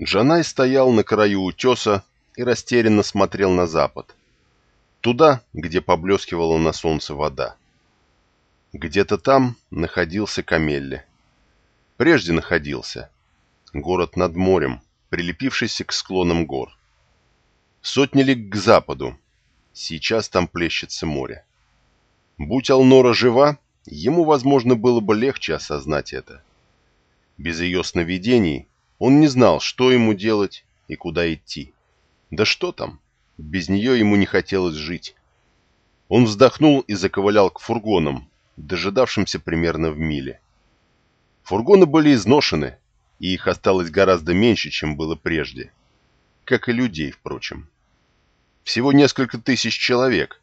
Джанай стоял на краю утеса и растерянно смотрел на запад. Туда, где поблескивала на солнце вода. Где-то там находился Камелли. Прежде находился. Город над морем, прилепившийся к склонам гор. Сотни лиг к западу. Сейчас там плещется море. Будь Алнора жива, ему, возможно, было бы легче осознать это. Без ее сновидений он не знал, что ему делать и куда идти. Да что там, без нее ему не хотелось жить. Он вздохнул и заковылял к фургонам, дожидавшимся примерно в миле. Фургоны были изношены, и их осталось гораздо меньше, чем было прежде. Как и людей, впрочем. Всего несколько тысяч человек,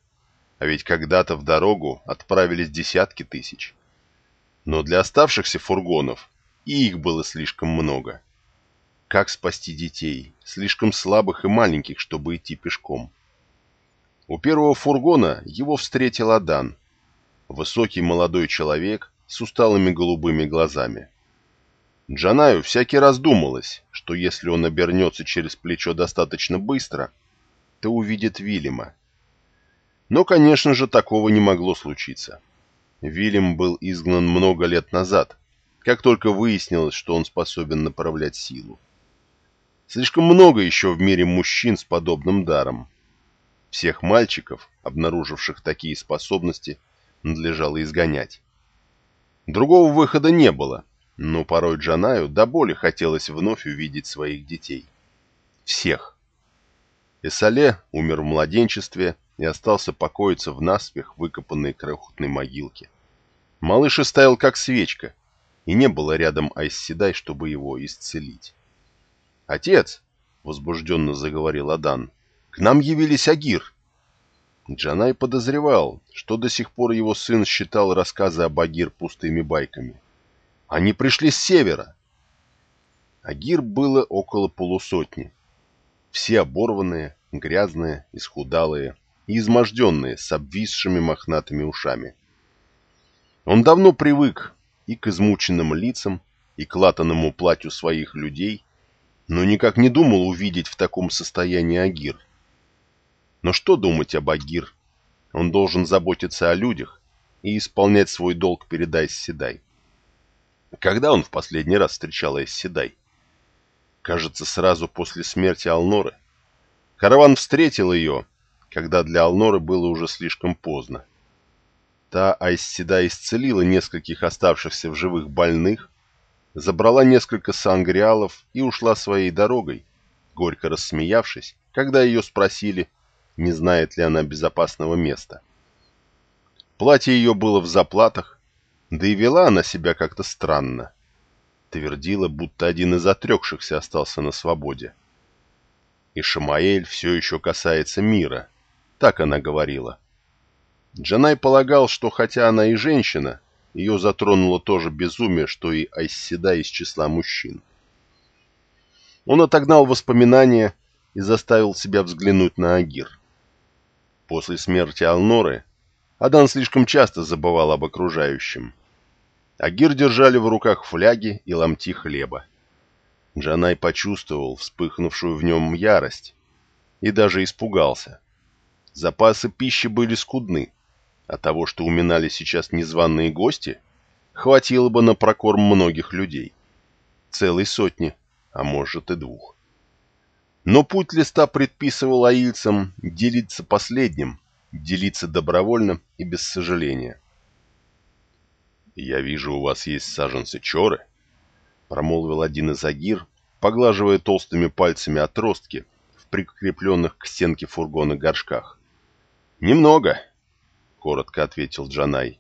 а ведь когда-то в дорогу отправились десятки тысяч. Но для оставшихся фургонов и их было слишком много. Как спасти детей, слишком слабых и маленьких, чтобы идти пешком? У первого фургона его встретил Адан, высокий молодой человек с усталыми голубыми глазами. Джанаю всякий раз думалось, что если он обернется через плечо достаточно быстро, то увидит Вильяма. Но, конечно же, такого не могло случиться. Вильям был изгнан много лет назад, как только выяснилось, что он способен направлять силу. Слишком много еще в мире мужчин с подобным даром. Всех мальчиков, обнаруживших такие способности, надлежало изгонять. Другого выхода не было, но порой Джанаю до боли хотелось вновь увидеть своих детей. Всех. Эсале умер в младенчестве и остался покоиться в наспех выкопанной крохотной могилке. Малыш стоял как свечка, и не было рядом Айсседай, чтобы его исцелить. «Отец!» — возбужденно заговорил Адан. «К нам явились Агир!» Джанай подозревал, что до сих пор его сын считал рассказы об Агир пустыми байками. «Они пришли с севера!» Агир было около полусотни. Все оборванные, грязные, исхудалые и изможденные, с обвисшими мохнатыми ушами. Он давно привык и к измученным лицам, и к латаному платью своих людей, но никак не думал увидеть в таком состоянии Агир. Но что думать об Агир? Он должен заботиться о людях и исполнять свой долг перед Айсседай. Когда он в последний раз встречал Айсседай? Кажется, сразу после смерти Алноры. Караван встретил ее, когда для Алноры было уже слишком поздно. Та Айсседай исцелила нескольких оставшихся в живых больных, забрала несколько сангриалов и ушла своей дорогой, горько рассмеявшись, когда ее спросили, не знает ли она безопасного места. Платье ее было в заплатах, да и вела она себя как-то странно. Твердила, будто один из отрекшихся остался на свободе. И Шамаэль все еще касается мира, так она говорила. Джанай полагал, что хотя она и женщина, ее затронуло то же безумие, что и Айсседа из числа мужчин. Он отогнал воспоминания и заставил себя взглянуть на Агир. После смерти Алноры Адан слишком часто забывал об окружающем. Агир держали в руках фляги и ломти хлеба. Джанай почувствовал вспыхнувшую в нем ярость и даже испугался. Запасы пищи были скудны, а того, что уминали сейчас незваные гости, хватило бы на прокорм многих людей. Целой сотни, а может и двух. Но путь листа предписывал аильцам делиться последним, делиться добровольно и без сожаления. «Я вижу, у вас есть саженцы чоры», — промолвил один из агир, поглаживая толстыми пальцами отростки в прикрепленных к стенке фургона горшках. «Немного», коротко ответил Джанай.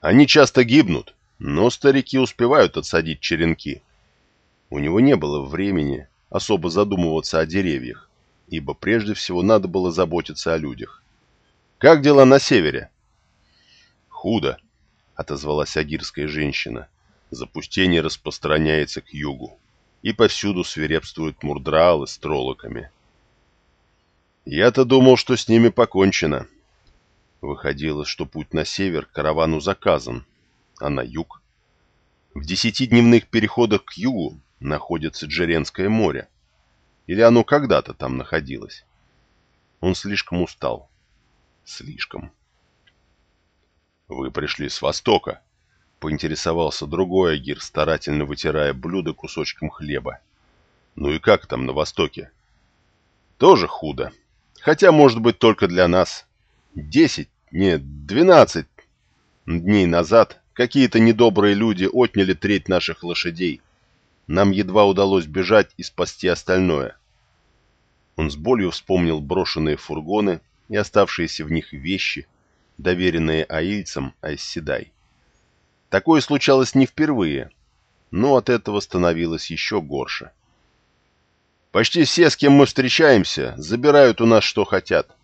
Они часто гибнут, но старики успевают отсадить черенки. У него не было времени особо задумываться о деревьях, ибо прежде всего надо было заботиться о людях. «Как дела на севере?» «Худо», — отозвалась агирская женщина. «Запустение распространяется к югу, и повсюду свирепствуют мурдралы с троллоками». «Я-то думал, что с ними покончено», Выходило, что путь на север каравану заказан, а на юг? В десятидневных переходах к югу находится Джеренское море, Или оно когда-то там находилось? Он слишком устал. Слишком. «Вы пришли с востока», — поинтересовался другой Агир, старательно вытирая блюдо кусочком хлеба. «Ну и как там на востоке?» «Тоже худо. Хотя, может быть, только для нас. Десять, нет, двенадцать дней назад какие-то недобрые люди отняли треть наших лошадей. Нам едва удалось бежать и спасти остальное». Он с болью вспомнил брошенные фургоны и оставшиеся в них вещи — доверенные аильцам Айсседай. Такое случалось не впервые, но от этого становилось еще горше. Почти все, с кем мы встречаемся, забирают у нас что хотят.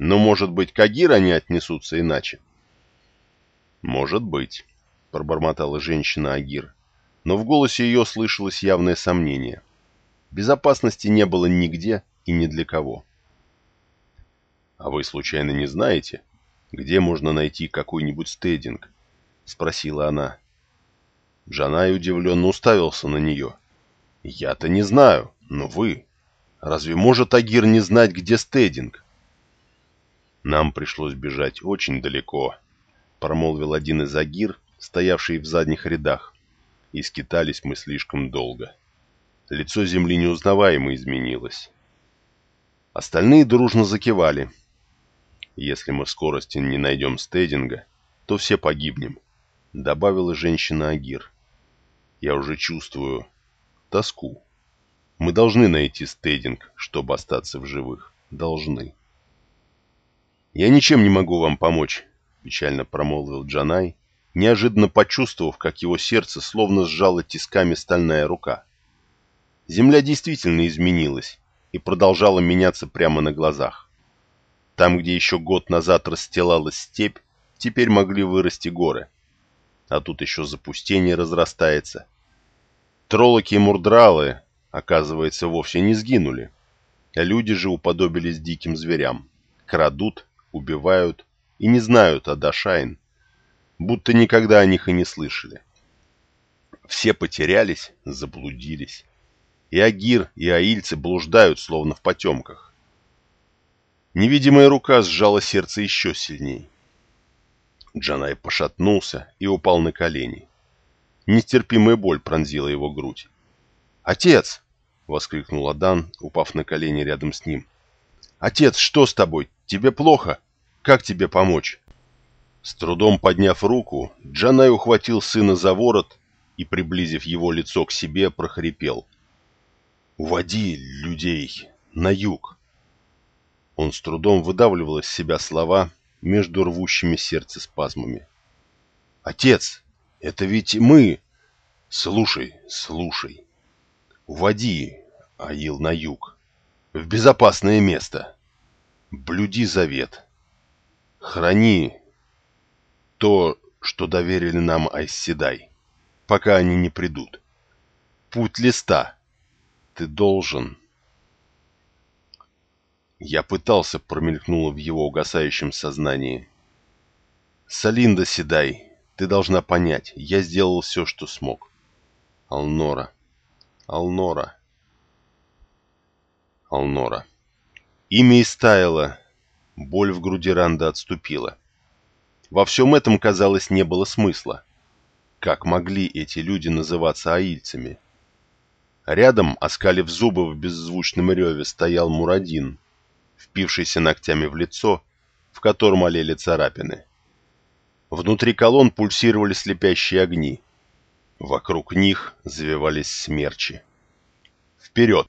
Но, может быть, к Агир они отнесутся иначе? Может быть, пробормотала женщина Агир, но в голосе ее слышалось явное сомнение. Безопасности не было нигде и ни для кого. А вы случайно не знаете, где можно найти какой-нибудь стейдинг?» — спросила она. Джанай удивленно уставился на нее. «Я-то не знаю, но вы. Разве может Агир не знать, где стейдинг?» «Нам пришлось бежать очень далеко», — промолвил один из Агир, стоявший в задних рядах. «И скитались мы слишком долго. Лицо земли неузнаваемо изменилось». Остальные дружно закивали, если мы в скорости не найдем стейдинга, то все погибнем», — добавила женщина Агир. «Я уже чувствую тоску. Мы должны найти стейдинг, чтобы остаться в живых. Должны». «Я ничем не могу вам помочь», — печально промолвил Джанай, неожиданно почувствовав, как его сердце словно сжало тисками стальная рука. Земля действительно изменилась и продолжала меняться прямо на глазах. Там, где еще год назад расстилалась степь, теперь могли вырасти горы. А тут еще запустение разрастается. Троллоки и мурдралы, оказывается, вовсе не сгинули. Люди же уподобились диким зверям. Крадут, убивают и не знают о Дашайн. Будто никогда о них и не слышали. Все потерялись, заблудились. И Агир, и аильцы блуждают, словно в потемках. Невидимая рука сжала сердце еще сильней. Джанай пошатнулся и упал на колени. Нестерпимая боль пронзила его грудь. «Отец!» — воскликнул Адан, упав на колени рядом с ним. «Отец, что с тобой? Тебе плохо? Как тебе помочь?» С трудом подняв руку, Джанай ухватил сына за ворот и, приблизив его лицо к себе, прохрипел. «Уводи людей на юг!» Он с трудом выдавливал из себя слова между рвущими сердце спазмами. «Отец, это ведь мы!» «Слушай, слушай. Уводи Аил на юг, в безопасное место. Блюди завет. Храни то, что доверили нам Айсседай, пока они не придут. Путь листа. Ты должен я пытался, промелькнуло в его угасающем сознании. «Салинда Седай, ты должна понять, я сделал все, что смог. Алнора, Алнора, Алнора». Имя истаяло, боль в груди Ранда отступила. Во всем этом, казалось, не было смысла. Как могли эти люди называться аильцами? Рядом, оскалив зубы в беззвучном реве, стоял Мурадин — впившийся ногтями в лицо, в котором олели царапины. Внутри колонн пульсировали слепящие огни. Вокруг них завивались смерчи. «Вперед!»